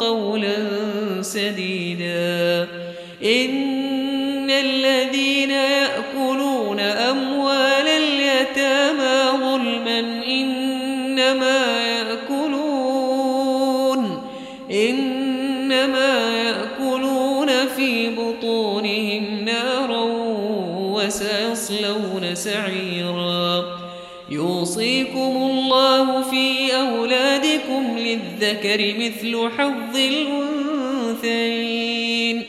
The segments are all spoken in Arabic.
قولا سديدا. إن أولادكم للذكر مثل حظ الأنثيين.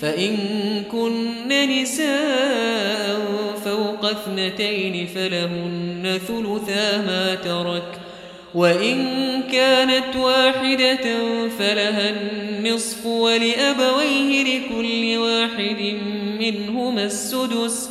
فإن كن نساء فوق اثنتين فلهن ثلثا ما ترك. وإن كانت واحدة فلها النصف ولأبويه لكل واحد منهما السدس.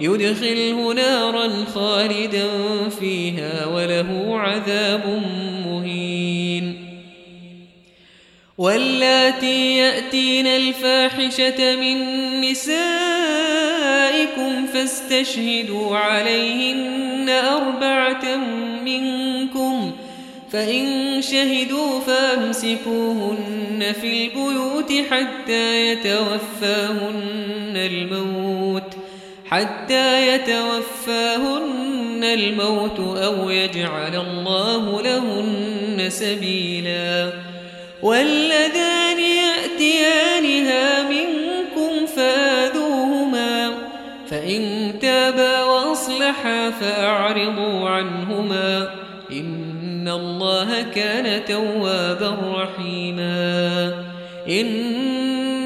يدخله نارا خالدا فيها وله عذاب مهين. واللاتي يأتين الفاحشة من نسائكم فاستشهدوا عليهن أربعة منكم فإن شهدوا فامسكوهن في البيوت حتى يتوفاهن الموت. حتى يتوفاهن الموت أو يجعل الله لهن سبيلا. والذان يأتيانها منكم فآذوهما فإن تابا وأصلحا فأعرضوا عنهما. إن الله كان توابا رحيما.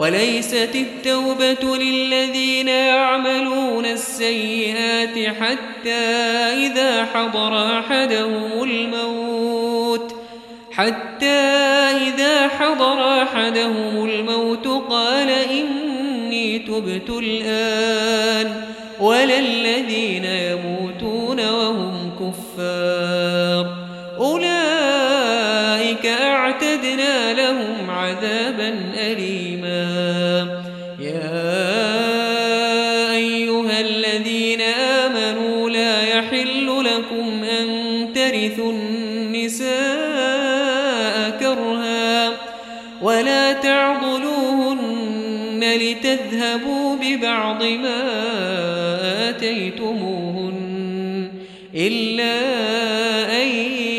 وليست التوبة للذين يعملون السيئات حتى إذا حضر أحدهم الموت حتى إذا حضر أحدهم الموت قال إني تبت الآن ولا الذين يموتون وهم كفار. ببعض ما آتيتموهن إلا أن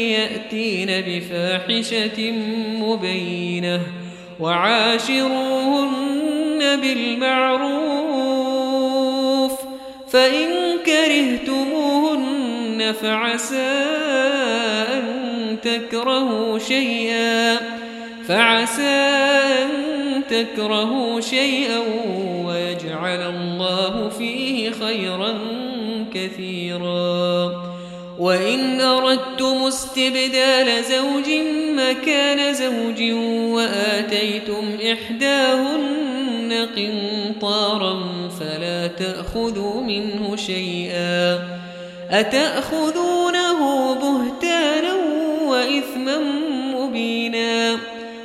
يأتين بفاحشة مبينة وعاشروهن بالمعروف فإن كرهتموهن فعسى أن تكرهوا شيئا فعسى أن تكرهوا شيئا ويجعل الله فيه خيرا كثيرا. وإن أردتم استبدال زوج مكان زوج وآتيتم إحداهن قنطارا فلا تأخذوا منه شيئا. أتأخذونه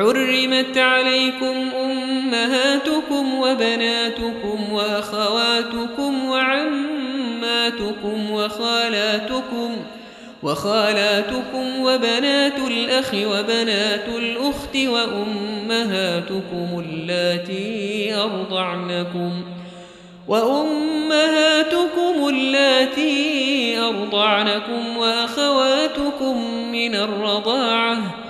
حرمت عليكم أمهاتكم وبناتكم وأخواتكم وعماتكم وخالاتكم وخالاتكم وبنات الأخ وبنات الأخت وأمهاتكم اللاتي أرضعنكم وأمهاتكم اللاتي أرضعنكم وأخواتكم من الرضاعة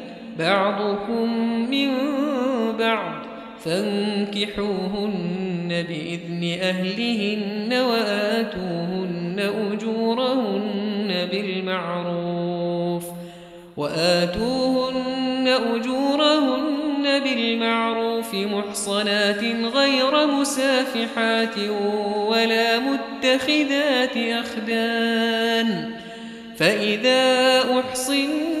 بعضكم من بعض فانكحوهن بإذن أهلهن وآتوهن أجورهن بالمعروف وآتوهن أجورهن بالمعروف محصنات غير مسافحات ولا متخذات أخدان فإذا أحصن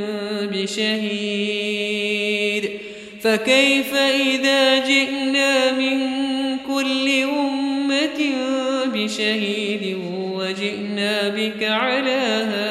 بشهيد فكيف إذا جئنا من كل أمة بشهيد وجئنا بك على هؤلاء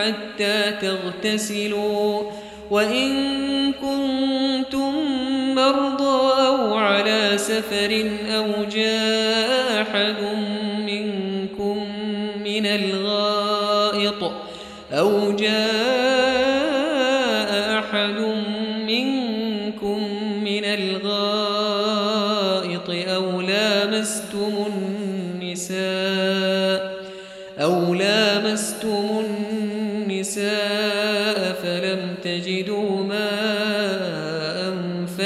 حتى تغتسلوا وإن كنتم مرضى أو على سفر أو جاء أحد منكم من الغائط أو جاء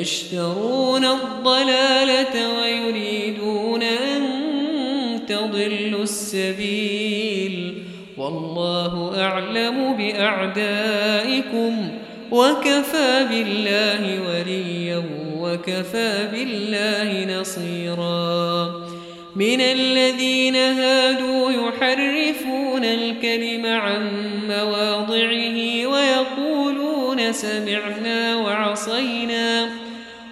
يشترون الضلالة ويريدون أن تضلوا السبيل. والله أعلم بأعدائكم وكفى بالله وليا وكفى بالله نصيرا. من الذين هادوا يحرفون الكلم عن مواضعه ويقولون سمعنا وعصينا.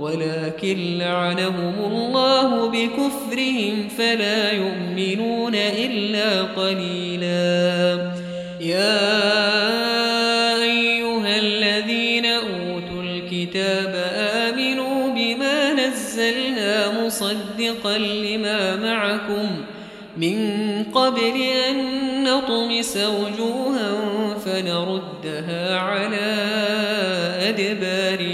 ولكن لعنهم الله بكفرهم فلا يؤمنون إلا قليلا. يا أيها الذين أوتوا الكتاب آمنوا بما نزلنا مصدقا لما معكم من قبل أن نطمس وجوها فنردها على أدبارها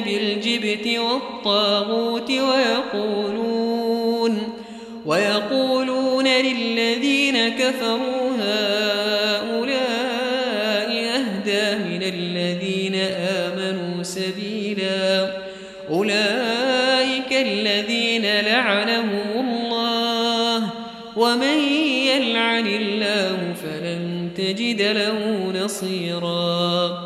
بالجبت والطاغوت ويقولون ويقولون للذين كفروا هؤلاء أهدى من الذين آمنوا سبيلا أولئك الذين لعنهم الله ومن يلعن الله فلن تجد له نصيرا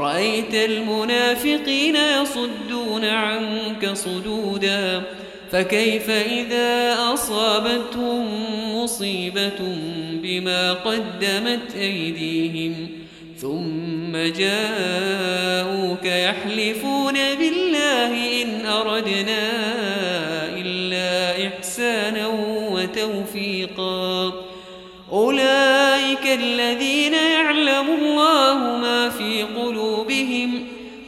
رأيت المنافقين يصدون عنك صدودا فكيف إذا أصابتهم مصيبة بما قدمت أيديهم؟ ثم جاءوك يحلفون بالله إن أردنا إلا إحسانا وتوفيقا. أولئك الذين يعلم الله ما في قلوبهم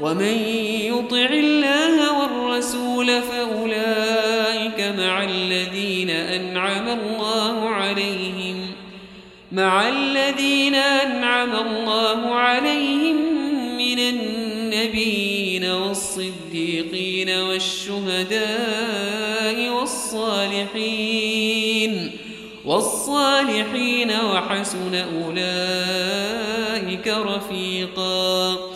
ومن يطع الله والرسول فأولئك مع الذين أنعم الله عليهم مع الذين أنعم الله عليهم من النبيين والصديقين والشهداء والصالحين والصالحين وحسن أولئك رفيقا.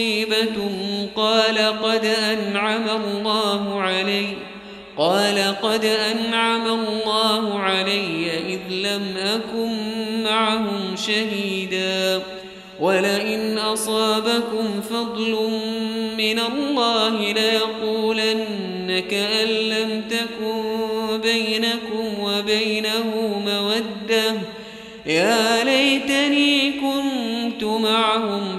مصيبة قال قد أنعم الله علي قال قد أنعم الله علي إذ لم أكن معهم شهيدا ولئن أصابكم فضل من الله ليقولن كأن لم تكن بينكم وبينه مودة يا ليتني كنت معهم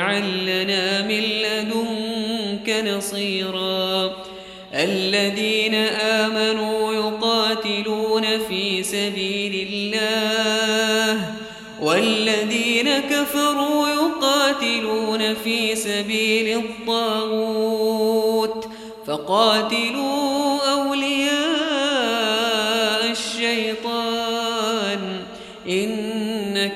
واجعل لنا من لدنك نصيرا. الذين آمنوا يقاتلون في سبيل الله والذين كفروا يقاتلون في سبيل الطاغوت فقاتلوا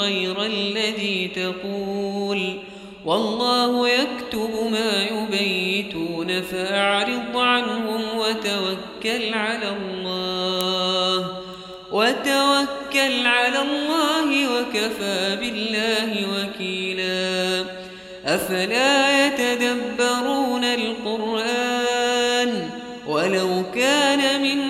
غير الذي تقول والله يكتب ما يبيتون فأعرض عنهم وتوكل على الله وتوكل على الله وكفى بالله وكيلا أفلا يتدبرون القرآن ولو كان من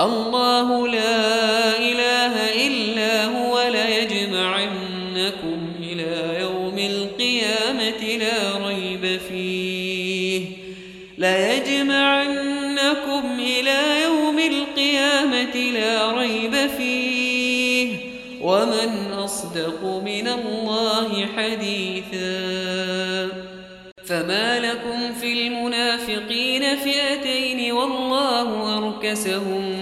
الله لا إله إلا هو ليجمعنكم إلى يوم القيامة لا ريب فيه. ليجمعنكم إلى يوم القيامة لا ريب فيه. ومن أصدق من الله حديثاً. فما لكم في المنافقين فئتين والله أركسهم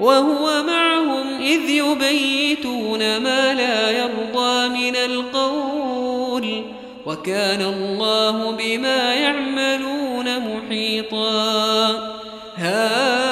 وهو معهم إذ يبيتون ما لا يرضى من القول وكان الله بما يعملون محيطا. ها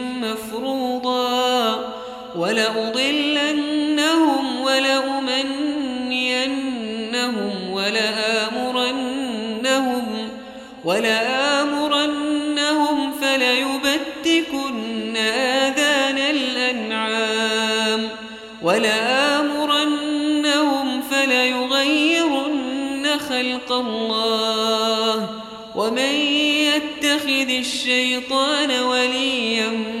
ولأضلنهم ولأمنينهم ولآمرنهم ولآمرنهم فليبتكن آذان الأنعام ولآمرنهم فليغيرن خلق الله ومن يتخذ الشيطان وليا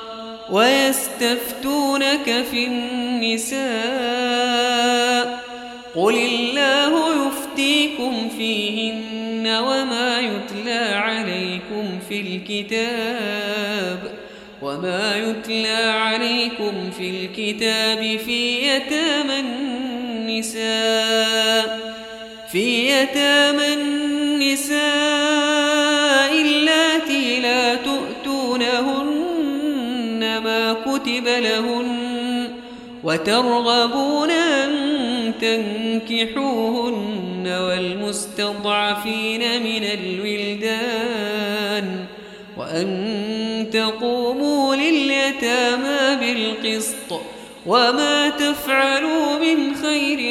ويستفتونك في النساء قل الله يفتيكم فيهن وما يتلى عليكم في الكتاب وما يتلى عليكم في الكتاب في يتامى النساء في يتامى النساء لهن وترغبون أن تنكحوهن والمستضعفين من الولدان وأن تقوموا لليتامى بالقسط وما تفعلوا من خير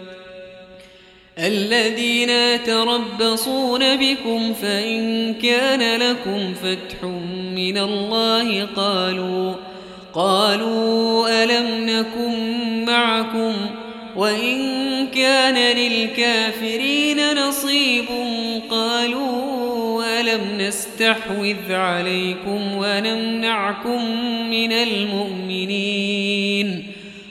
الذين تربصون بكم فإن كان لكم فتح من الله قالوا قالوا ألم نكن معكم وإن كان للكافرين نصيب قالوا ألم نستحوذ عليكم ونمنعكم من المؤمنين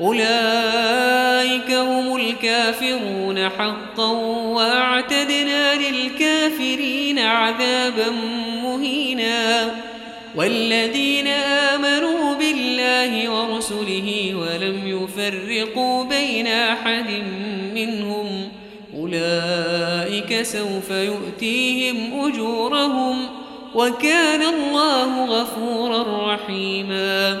أولئك هم الكافرون حقا وأعتدنا للكافرين عذابا مهينا والذين آمنوا بالله ورسله ولم يفرقوا بين أحد منهم أولئك سوف يؤتيهم أجورهم وكان الله غفورا رحيما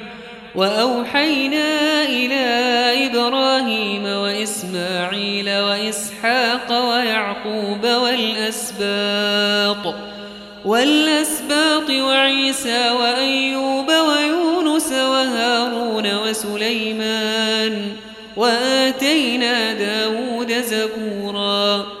وأوحينا إلى إبراهيم وإسماعيل وإسحاق ويعقوب والأسباط والأسباط وعيسى وأيوب ويونس وهارون وسليمان وآتينا داود زبورا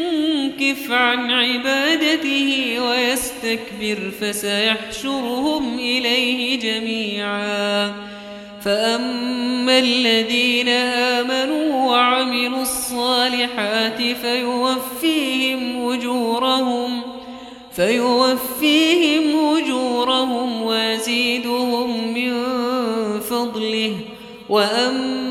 عن عبادته ويستكبر فسيحشرهم إليه جميعا. فأما الذين آمنوا وعملوا الصالحات فيوفيهم أجورهم فيوفيهم أجورهم ويزيدهم من فضله. وأما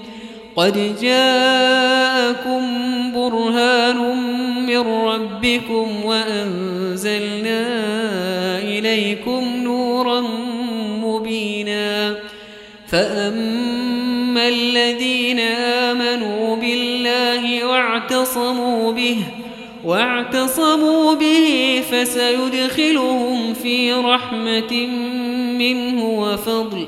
قد جاءكم برهان من ربكم وأنزلنا إليكم نورا مبينا. فأما الذين آمنوا بالله واعتصموا به واعتصموا به فسيدخلهم في رحمة منه وفضل.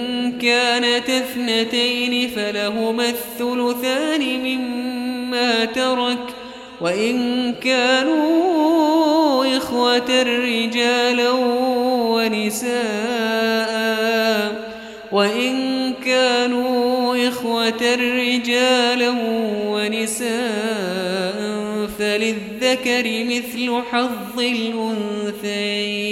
كانت اثنتين فلهما الثلثان مما ترك وإن كانوا إخوة رجالا ونساء وإن كانوا إخوة رجالا ونساء فللذكر مثل حظ الأنثيين